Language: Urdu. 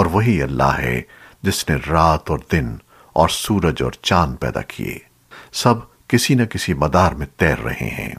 اور وہی اللہ ہے جس نے رات اور دن اور سورج اور چاند پیدا کیے۔ سب کسی نہ کسی مدار میں تیر رہے ہیں۔